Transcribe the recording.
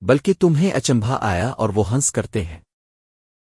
بلکہ تمہیں اچمبھا آیا اور وہ ہنس کرتے ہیں۔